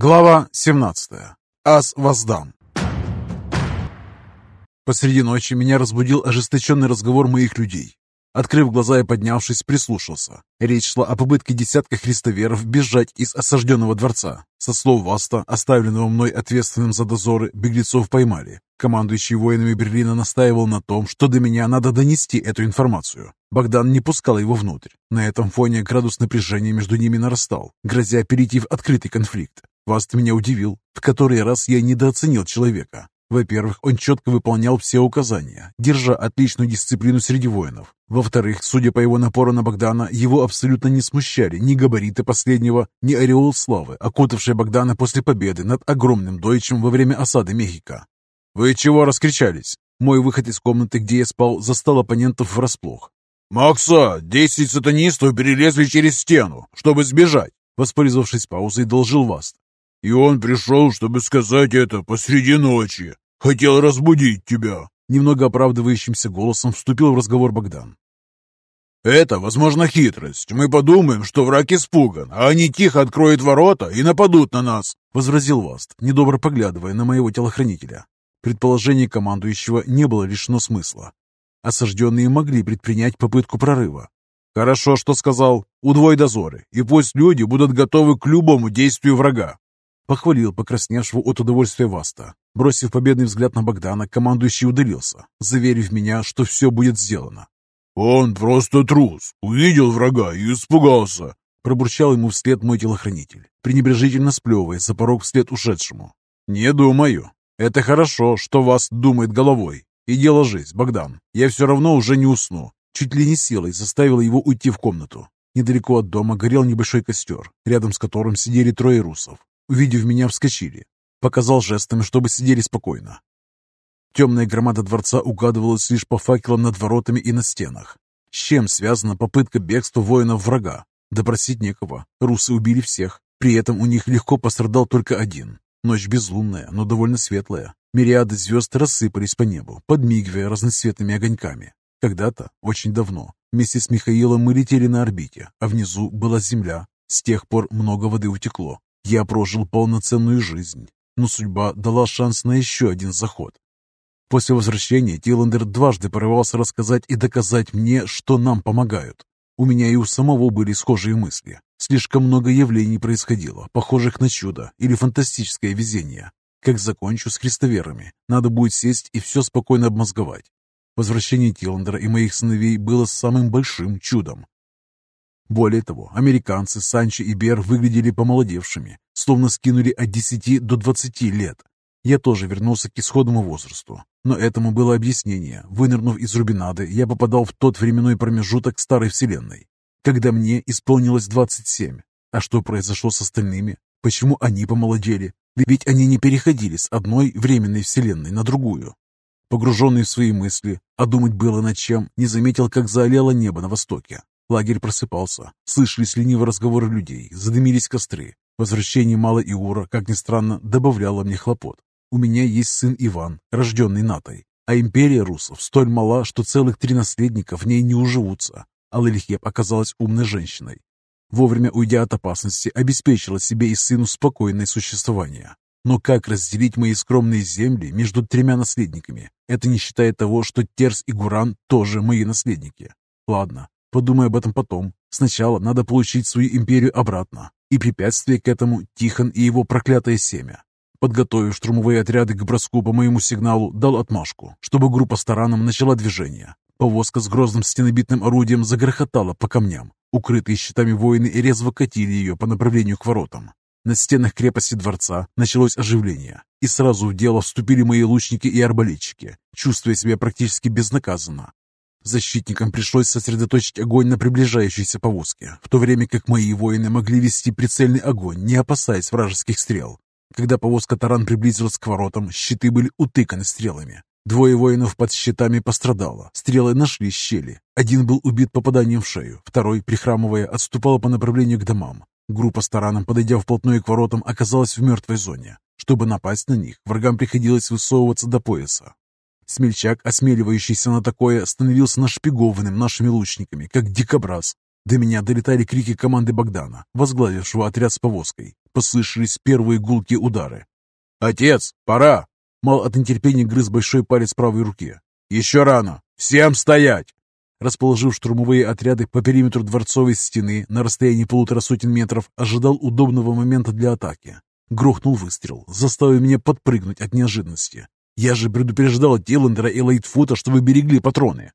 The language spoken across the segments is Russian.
Глава 17. Ас воздам. Посреди ночи меня разбудил ожесточенный разговор моих людей. Открыв глаза и поднявшись, прислушался. Речь шла о попытке десятка христоверов бежать из осажденного дворца. Со слов Васта, оставленного мной ответственным за дозоры, беглецов поймали. Командующий воинами Берлина настаивал на том, что до меня надо донести эту информацию. Богдан не пускал его внутрь. На этом фоне градус напряжения между ними нарастал, грозя перейти в открытый конфликт. Васт меня удивил. В который раз я недооценил человека. Во-первых, он четко выполнял все указания, держа отличную дисциплину среди воинов. Во-вторых, судя по его напору на Богдана, его абсолютно не смущали ни габариты последнего, ни ореол славы, окутавший Богдана после победы над огромным дойчем во время осады Мехико. «Вы чего раскричались?» Мой выход из комнаты, где я спал, застал оппонентов врасплох. «Макса, десять сатанистов перелезли через стену, чтобы сбежать!» Воспользовавшись паузой, должил Васт. И он пришел, чтобы сказать это посреди ночи. Хотел разбудить тебя. Немного оправдывающимся голосом вступил в разговор Богдан. «Это, возможно, хитрость. Мы подумаем, что враг испуган, а они тихо откроют ворота и нападут на нас», — возразил Васт, недобро поглядывая на моего телохранителя. Предположение командующего не было лишено смысла. Осажденные могли предпринять попытку прорыва. «Хорошо, что сказал. Удвой дозоры, и пусть люди будут готовы к любому действию врага. Похвалил покрасневшего от удовольствия Васта. Бросив победный взгляд на Богдана, командующий удалился, заверив меня, что все будет сделано. «Он просто трус. Увидел врага и испугался», пробурчал ему вслед мой телохранитель, пренебрежительно сплевывая за порог вслед ушедшему. «Не думаю. Это хорошо, что вас думает головой. Иди ложись, Богдан. Я все равно уже не усну». Чуть ли не силой заставила его уйти в комнату. Недалеко от дома горел небольшой костер, рядом с которым сидели трое русов. Увидев меня, вскочили. Показал жестами, чтобы сидели спокойно. Темная громада дворца угадывалась лишь по факелам над воротами и на стенах. С чем связана попытка бегства воинов врага? Допросить некого. Русы убили всех. При этом у них легко пострадал только один. Ночь безлунная, но довольно светлая. Мириады звезд рассыпались по небу, подмигивая разноцветными огоньками. Когда-то, очень давно, вместе с Михаилом мы летели на орбите, а внизу была Земля. С тех пор много воды утекло. Я прожил полноценную жизнь, но судьба дала шанс на еще один заход. После возвращения Тиландер дважды порывался рассказать и доказать мне, что нам помогают. У меня и у самого были схожие мысли. Слишком много явлений происходило, похожих на чудо или фантастическое везение. Как закончу с христоверами, надо будет сесть и все спокойно обмозговать. Возвращение Тиландера и моих сыновей было самым большим чудом. Более того, американцы Санчо и Бер выглядели помолодевшими, словно скинули от 10 до 20 лет. Я тоже вернулся к исходному возрасту, но этому было объяснение. Вынырнув из Рубинады, я попадал в тот временной промежуток старой вселенной, когда мне исполнилось 27. А что произошло с остальными? Почему они помолодели? Ведь они не переходили с одной временной вселенной на другую. Погруженный в свои мысли, а думать было над чем, не заметил, как заолело небо на востоке. Лагерь просыпался. Слышались ленивые разговоры людей, задымились костры. Возвращение Мала Иура, как ни странно, добавляло мне хлопот. У меня есть сын Иван, рожденный Натой, а империя русов столь мала, что целых три наследника в ней не уживутся. Алэлихеп оказалась умной женщиной. Вовремя уйдя от опасности, обеспечила себе и сыну спокойное существование. Но как разделить мои скромные земли между тремя наследниками? Это не считая того, что Терс и Гуран тоже мои наследники. Ладно, Подумай об этом потом. Сначала надо получить свою империю обратно. И препятствие к этому – Тихон и его проклятое семя. Подготовив штурмовые отряды к броску по моему сигналу, дал отмашку, чтобы группа с тараном начала движение. Повозка с грозным стенобитным орудием загрохотала по камням. Укрытые щитами воины резво катили ее по направлению к воротам. На стенах крепости дворца началось оживление, и сразу в дело вступили мои лучники и арбалетчики, чувствуя себя практически безнаказанно. Защитникам пришлось сосредоточить огонь на приближающейся повозке, в то время как мои воины могли вести прицельный огонь, не опасаясь вражеских стрел. Когда повозка таран приблизилась к воротам, щиты были утыканы стрелами. Двое воинов под щитами пострадало. Стрелы нашли щели. Один был убит попаданием в шею, второй, прихрамывая, отступал по направлению к домам. Группа с тараном, подойдя вплотную к воротам, оказалась в мертвой зоне. Чтобы напасть на них, врагам приходилось высовываться до пояса. Смельчак, осмеливающийся на такое, становился нашпигованным нашими лучниками, как дикобраз. До меня долетали крики команды Богдана, возглавившего отряд с повозкой. Послышались первые гулкие удары. «Отец, пора!» Мал от нетерпения грыз большой палец правой руки. «Еще рано! Всем стоять!» Расположив штурмовые отряды по периметру дворцовой стены на расстоянии полутора сотен метров, ожидал удобного момента для атаки. Грохнул выстрел, заставив меня подпрыгнуть от неожиданности. Я же предупреждал Тиллендера и Лейтфута, чтобы берегли патроны.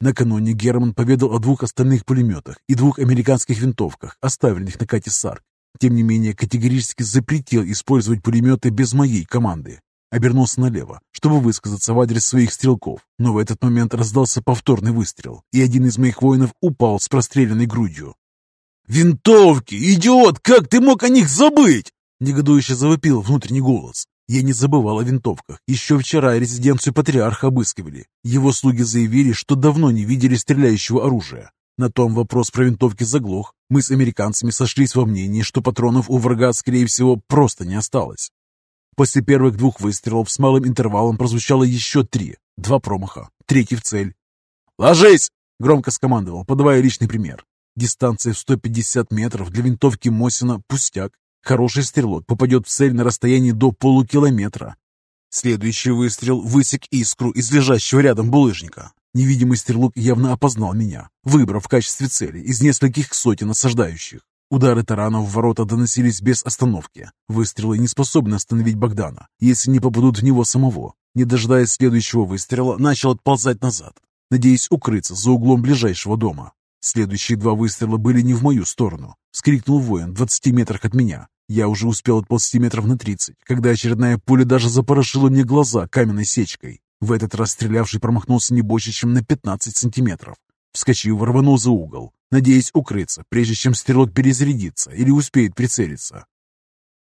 Накануне Герман поведал о двух остальных пулеметах и двух американских винтовках, оставленных на Кате Сарк. Тем не менее, категорически запретил использовать пулеметы без моей команды. Обернулся налево, чтобы высказаться в адрес своих стрелков, но в этот момент раздался повторный выстрел, и один из моих воинов упал с простреленной грудью. «Винтовки! Идиот! Как ты мог о них забыть?» Негодующе завопил внутренний голос. Я не забывал о винтовках. Еще вчера резиденцию патриарха обыскивали. Его слуги заявили, что давно не видели стреляющего оружия. На том вопрос про винтовки заглох. Мы с американцами сошлись во мнении, что патронов у врага, скорее всего, просто не осталось. После первых двух выстрелов с малым интервалом прозвучало еще три. Два промаха. Третий в цель. «Ложись!» — громко скомандовал, подавая личный пример. Дистанция в 150 метров для винтовки Мосина – пустяк. Хороший стрелок попадет в цель на расстоянии до полукилометра. Следующий выстрел высек искру из лежащего рядом булыжника. Невидимый стрелок явно опознал меня, выбрав в качестве цели из нескольких сотен осаждающих. Удары тарана в ворота доносились без остановки. Выстрелы не способны остановить Богдана, если не попадут в него самого. Не дожидаясь следующего выстрела, начал отползать назад, надеясь укрыться за углом ближайшего дома. Следующие два выстрела были не в мою сторону. Вскрикнул воин в двадцати метрах от меня. Я уже успел отползти метров на тридцать, когда очередная пуля даже запорошила мне глаза каменной сечкой. В этот раз стрелявший промахнулся не больше, чем на пятнадцать сантиметров. Вскочив, рванул за угол, надеясь укрыться, прежде чем стрелок перезарядится или успеет прицелиться.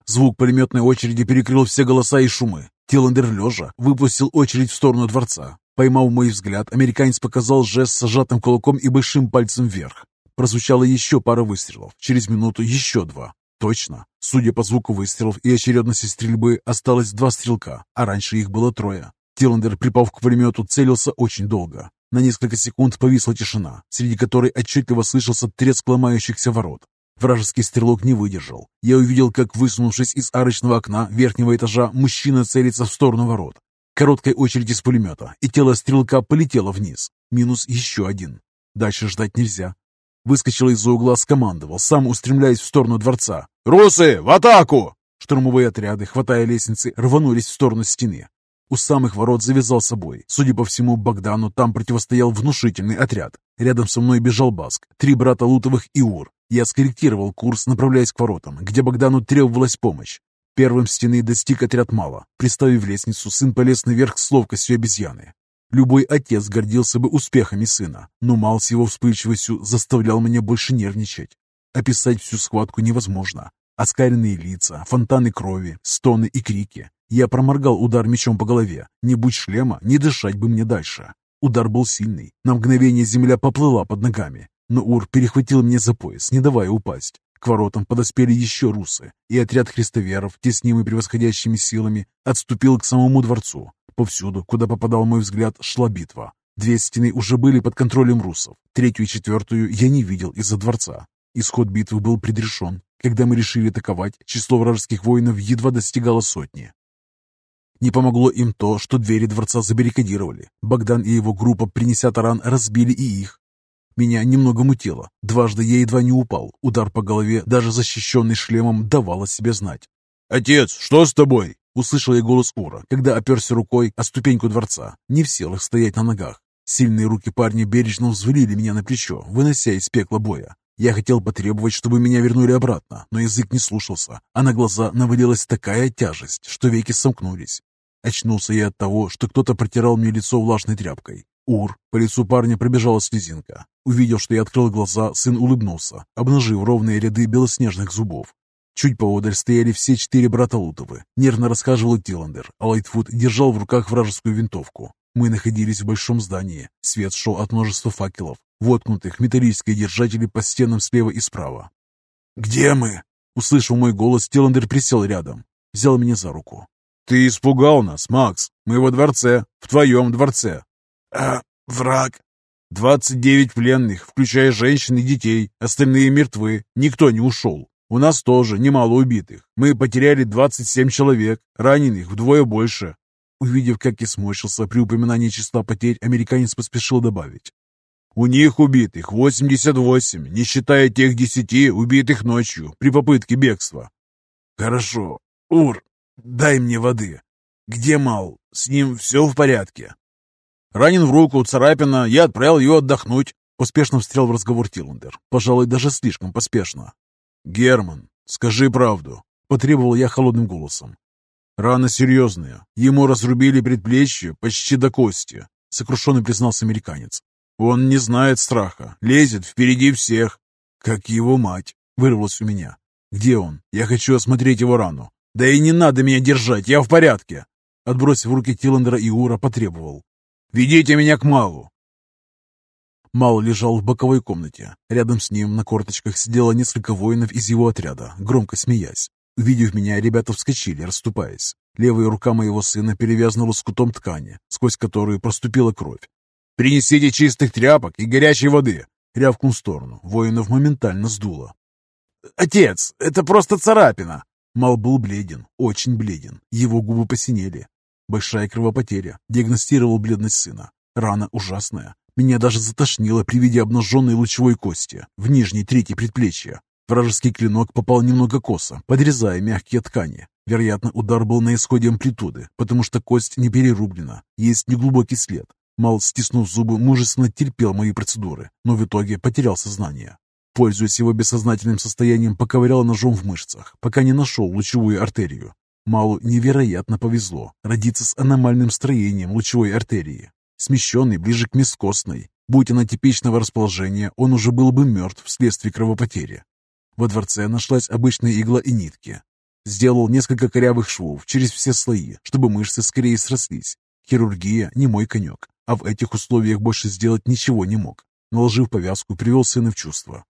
Звук пулеметной очереди перекрыл все голоса и шумы. Тиландер лежа выпустил очередь в сторону дворца. Поймав мой взгляд, американец показал жест с сжатым кулаком и большим пальцем вверх. Прозвучало еще пара выстрелов. Через минуту еще два. Точно. Судя по звуку выстрелов и очередности стрельбы, осталось два стрелка, а раньше их было трое. Тиландер, припав к пулемету, целился очень долго. На несколько секунд повисла тишина, среди которой отчетливо слышался треск ломающихся ворот. Вражеский стрелок не выдержал. Я увидел, как, высунувшись из арочного окна верхнего этажа, мужчина целится в сторону ворот. Короткая очередь из пулемета, и тело стрелка полетело вниз. Минус еще один. Дальше ждать нельзя. Выскочил из-за угла, скомандовал, сам устремляясь в сторону дворца. «Русы, в атаку!» Штурмовые отряды, хватая лестницы, рванулись в сторону стены. У самых ворот завязал собой. Судя по всему, Богдану там противостоял внушительный отряд. Рядом со мной бежал Баск, три брата Лутовых и Ур. Я скорректировал курс, направляясь к воротам, где Богдану требовалась помощь. Первым стены достиг отряд мало. Приставив лестницу, сын полез наверх с ловкостью обезьяны. Любой отец гордился бы успехами сына, но Мал с его вспыльчивостью заставлял меня больше нервничать. Описать всю схватку невозможно. Оскаренные лица, фонтаны крови, стоны и крики. Я проморгал удар мечом по голове. Не будь шлема, не дышать бы мне дальше. Удар был сильный. На мгновение земля поплыла под ногами. Но Ур перехватил меня за пояс, не давая упасть. К воротам подоспели еще русы, и отряд христоверов, теснимый превосходящими силами, отступил к самому дворцу. Повсюду, куда попадал мой взгляд, шла битва. Две стены уже были под контролем русов, третью и четвертую я не видел из-за дворца. Исход битвы был предрешен. Когда мы решили атаковать, число вражеских воинов едва достигало сотни. Не помогло им то, что двери дворца забаррикадировали. Богдан и его группа, принеся таран, разбили и их. Меня немного мутило. Дважды я едва не упал. Удар по голове, даже защищенный шлемом, давал о себе знать. «Отец, что с тобой?» Услышал я голос Ура, когда оперся рукой о ступеньку дворца, не в силах стоять на ногах. Сильные руки парня бережно взвалили меня на плечо, вынося из пекла боя. Я хотел потребовать, чтобы меня вернули обратно, но язык не слушался, а на глаза навалилась такая тяжесть, что веки сомкнулись. Очнулся я от того, что кто-то протирал мне лицо влажной тряпкой. Ур, по лицу парня пробежала слезинка. Увидев, что я открыл глаза, сын улыбнулся, обнажив ровные ряды белоснежных зубов. Чуть поодаль стояли все четыре брата Лутовы. Нервно расхаживал Тиландер, а Лайтфуд держал в руках вражескую винтовку. Мы находились в большом здании. Свет шел от множества факелов, воткнутых металлические держатели по стенам слева и справа. «Где мы?» Услышав мой голос, Тиландер присел рядом, взял меня за руку. «Ты испугал нас, Макс. Мы во дворце, в твоем дворце. «А враг?» «Двадцать девять пленных, включая женщин и детей. Остальные мертвы. Никто не ушел. У нас тоже немало убитых. Мы потеряли 27 человек, раненых вдвое больше». Увидев, как я сморщился при упоминании числа потерь, американец поспешил добавить. «У них убитых 88, не считая тех десяти убитых ночью при попытке бегства». «Хорошо. Ур, дай мне воды. Где Мал? С ним все в порядке?» «Ранен в руку, царапина. Я отправил ее отдохнуть». Поспешно встрял в разговор Тиллендер. Пожалуй, даже слишком поспешно. «Герман, скажи правду», — потребовал я холодным голосом. «Рана серьезная. Ему разрубили предплечье почти до кости», — сокрушенно признался американец. «Он не знает страха, лезет впереди всех». «Как его мать», — вырвалось у меня. «Где он? Я хочу осмотреть его рану». «Да и не надо меня держать, я в порядке!» Отбросив руки Тиллендера и Ура, потребовал. «Ведите меня к Малу!» Мал лежал в боковой комнате. Рядом с ним на корточках сидело несколько воинов из его отряда, громко смеясь. Увидев меня, ребята вскочили, расступаясь. Левая рука моего сына перевязана лоскутом ткани, сквозь которую проступила кровь. «Принесите чистых тряпок и горячей воды!» Рявкнул в сторону. Воинов моментально сдуло. «Отец, это просто царапина!» Мал был бледен, очень бледен. Его губы посинели. Большая кровопотеря. Диагностировал бледность сына. Рана ужасная. Меня даже затошнило при виде обнаженной лучевой кости в нижней трети предплечья. Вражеский клинок попал немного косо, подрезая мягкие ткани. Вероятно, удар был на исходе амплитуды, потому что кость не перерублена, есть неглубокий след. Мал, стиснув зубы, мужественно терпел мои процедуры, но в итоге потерял сознание. Пользуясь его бессознательным состоянием, поковырял ножом в мышцах, пока не нашел лучевую артерию. Малу невероятно повезло родиться с аномальным строением лучевой артерии смещенный ближе к мискостной. Будь она типичного расположения, он уже был бы мертв вследствие кровопотери. Во дворце нашлась обычная игла и нитки. Сделал несколько корявых швов через все слои, чтобы мышцы скорее срослись. Хирургия не мой конек, а в этих условиях больше сделать ничего не мог. Наложив повязку, привел сына в чувство.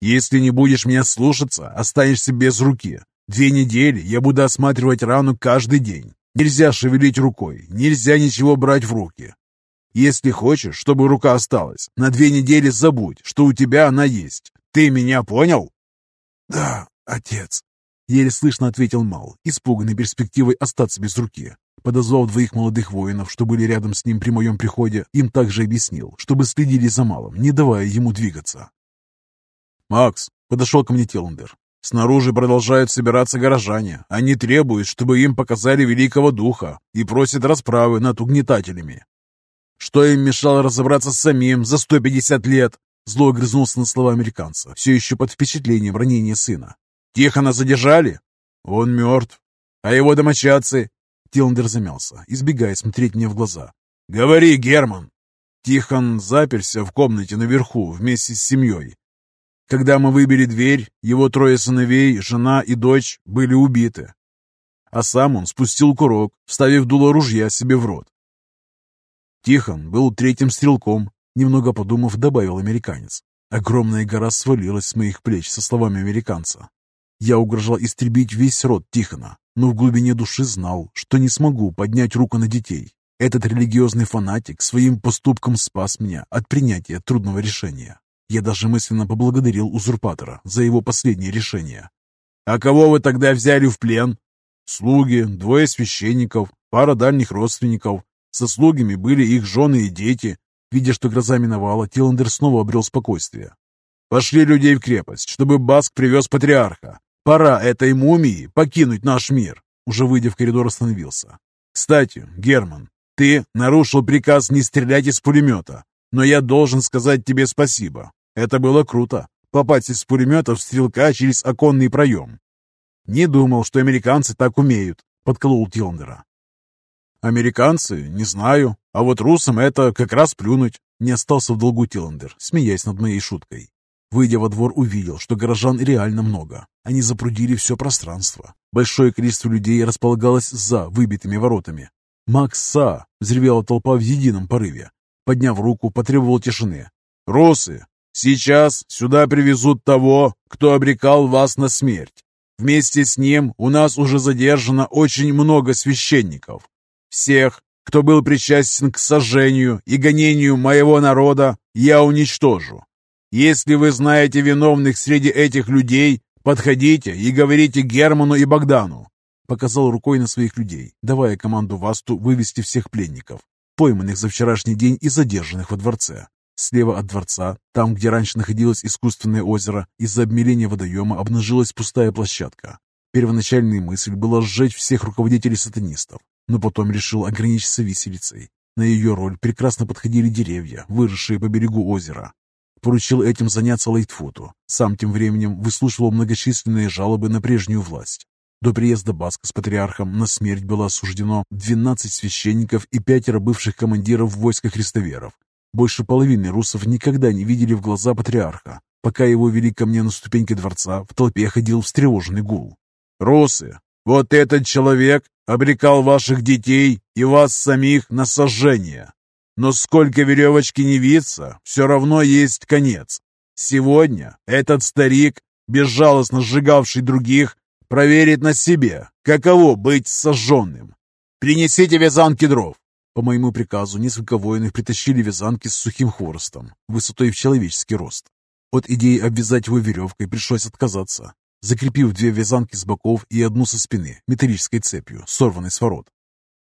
«Если не будешь меня слушаться, останешься без руки. Две недели я буду осматривать рану каждый день. Нельзя шевелить рукой, нельзя ничего брать в руки. Если хочешь, чтобы рука осталась, на две недели забудь, что у тебя она есть. Ты меня понял?» «Да, отец», — еле слышно ответил Мал, испуганный перспективой остаться без руки. Подозвав двоих молодых воинов, что были рядом с ним при моем приходе, им также объяснил, чтобы следили за Малом, не давая ему двигаться. «Макс», — подошел ко мне Теландер, — «снаружи продолжают собираться горожане. Они требуют, чтобы им показали великого духа и просят расправы над угнетателями. Что им мешало разобраться с самим за 150 лет? Зло огрызнулся на слова американца, все еще под впечатлением ранения сына. Тихона задержали? Он мертв. А его домочадцы? Тиландер замялся, избегая смотреть мне в глаза. «Говори, Герман!» Тихон заперся в комнате наверху вместе с семьей. Когда мы выбили дверь, его трое сыновей, жена и дочь были убиты. А сам он спустил курок, вставив дуло ружья себе в рот. Тихон был третьим стрелком, немного подумав, добавил американец. Огромная гора свалилась с моих плеч со словами американца. Я угрожал истребить весь род Тихона, но в глубине души знал, что не смогу поднять руку на детей. Этот религиозный фанатик своим поступком спас меня от принятия трудного решения. Я даже мысленно поблагодарил узурпатора за его последнее решение. «А кого вы тогда взяли в плен?» «Слуги, двое священников, пара дальних родственников, со слугами были их жены и дети. Видя, что гроза миновала, Тиландер снова обрел спокойствие. «Пошли людей в крепость, чтобы Баск привез патриарха. Пора этой мумии покинуть наш мир!» Уже выйдя в коридор, остановился. «Кстати, Герман, ты нарушил приказ не стрелять из пулемета, но я должен сказать тебе спасибо. Это было круто, попасть из пулемета в стрелка через оконный проем. Не думал, что американцы так умеют», — подколол Тиландера. Американцы? Не знаю. А вот русам это как раз плюнуть. Не остался в долгу Тиландер, смеясь над моей шуткой. Выйдя во двор, увидел, что горожан реально много. Они запрудили все пространство. Большое количество людей располагалось за выбитыми воротами. «Макса!» — взревела толпа в едином порыве. Подняв руку, потребовал тишины. «Русы, сейчас сюда привезут того, кто обрекал вас на смерть. Вместе с ним у нас уже задержано очень много священников. Всех, кто был причастен к сожжению и гонению моего народа, я уничтожу. Если вы знаете виновных среди этих людей, Подходите и говорите Герману и Богдану. Показал рукой на своих людей, давая команду Васту вывести всех пленников, пойманных за вчерашний день и задержанных во дворце. Слева от дворца, там, где раньше находилось искусственное озеро, из-за обмеления водоема обнажилась пустая площадка. Первоначальная мысль была сжечь всех руководителей сатанистов, но потом решил ограничиться виселицей. На ее роль прекрасно подходили деревья, выросшие по берегу озера. Поручил этим заняться Лейтфуту. Сам тем временем выслушивал многочисленные жалобы на прежнюю власть. До приезда Баска с патриархом на смерть было осуждено 12 священников и пятеро бывших командиров войска христоверов. Больше половины русов никогда не видели в глаза патриарха. Пока его вели ко мне на ступеньке дворца, в толпе ходил встревоженный гул. «Русы, вот этот человек обрекал ваших детей и вас самих на сожжение. Но сколько веревочки не виться, все равно есть конец. Сегодня этот старик, безжалостно сжигавший других, проверит на себе, каково быть сожженным. Принесите вязанки дров. По моему приказу несколько воинов притащили вязанки с сухим хворостом, высотой в человеческий рост. От идеи обвязать его веревкой пришлось отказаться, закрепив две вязанки с боков и одну со спины металлической цепью, сорванной с ворот.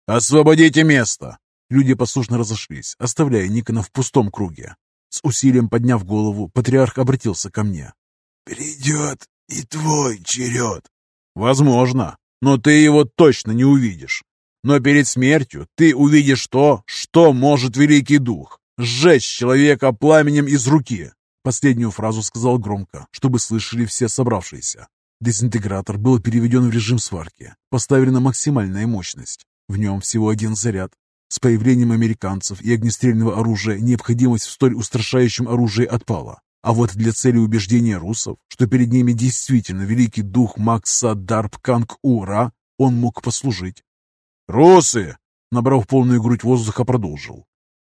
«Освободите место!» Люди послушно разошлись, оставляя Никона в пустом круге. С усилием подняв голову, патриарх обратился ко мне. «Придет и твой черед!» «Возможно, но ты его точно не увидишь. Но перед смертью ты увидишь то, что может Великий Дух — сжечь человека пламенем из руки». Последнюю фразу сказал громко, чтобы слышали все собравшиеся. Дезинтегратор был переведен в режим сварки, поставлена максимальная мощность. В нем всего один заряд. С появлением американцев и огнестрельного оружия необходимость в столь устрашающем оружии отпала. А вот для цели убеждения русов, что перед ними действительно великий дух Макса Дарп Канг Ура, он мог послужить. «Русы!» — набрав полную грудь воздуха, продолжил.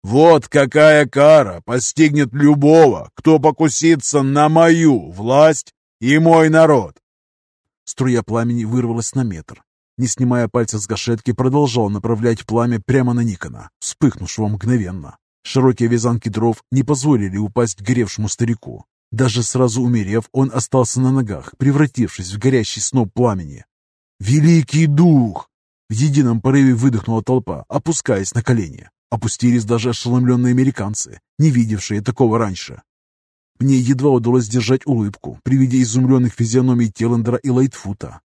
«Вот какая кара постигнет любого, кто покусится на мою власть и мой народ!» Струя пламени вырвалась на метр. Не снимая пальца с гашетки, продолжал направлять пламя прямо на Никона, вспыхнувшего мгновенно. Широкие вязанки дров не позволили упасть горевшему старику. Даже сразу умерев, он остался на ногах, превратившись в горящий сноп пламени. «Великий дух!» В едином порыве выдохнула толпа, опускаясь на колени. Опустились даже ошеломленные американцы, не видевшие такого раньше. Мне едва удалось сдержать улыбку при виде изумленных физиономий Теллендера и Лайтфута.